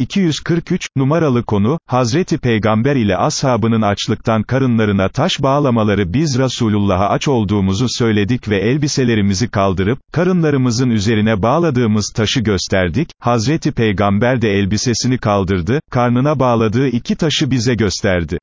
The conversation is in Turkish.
243, numaralı konu, Hazreti Peygamber ile ashabının açlıktan karınlarına taş bağlamaları biz Resulullah'a aç olduğumuzu söyledik ve elbiselerimizi kaldırıp, karınlarımızın üzerine bağladığımız taşı gösterdik, Hazreti Peygamber de elbisesini kaldırdı, karnına bağladığı iki taşı bize gösterdi.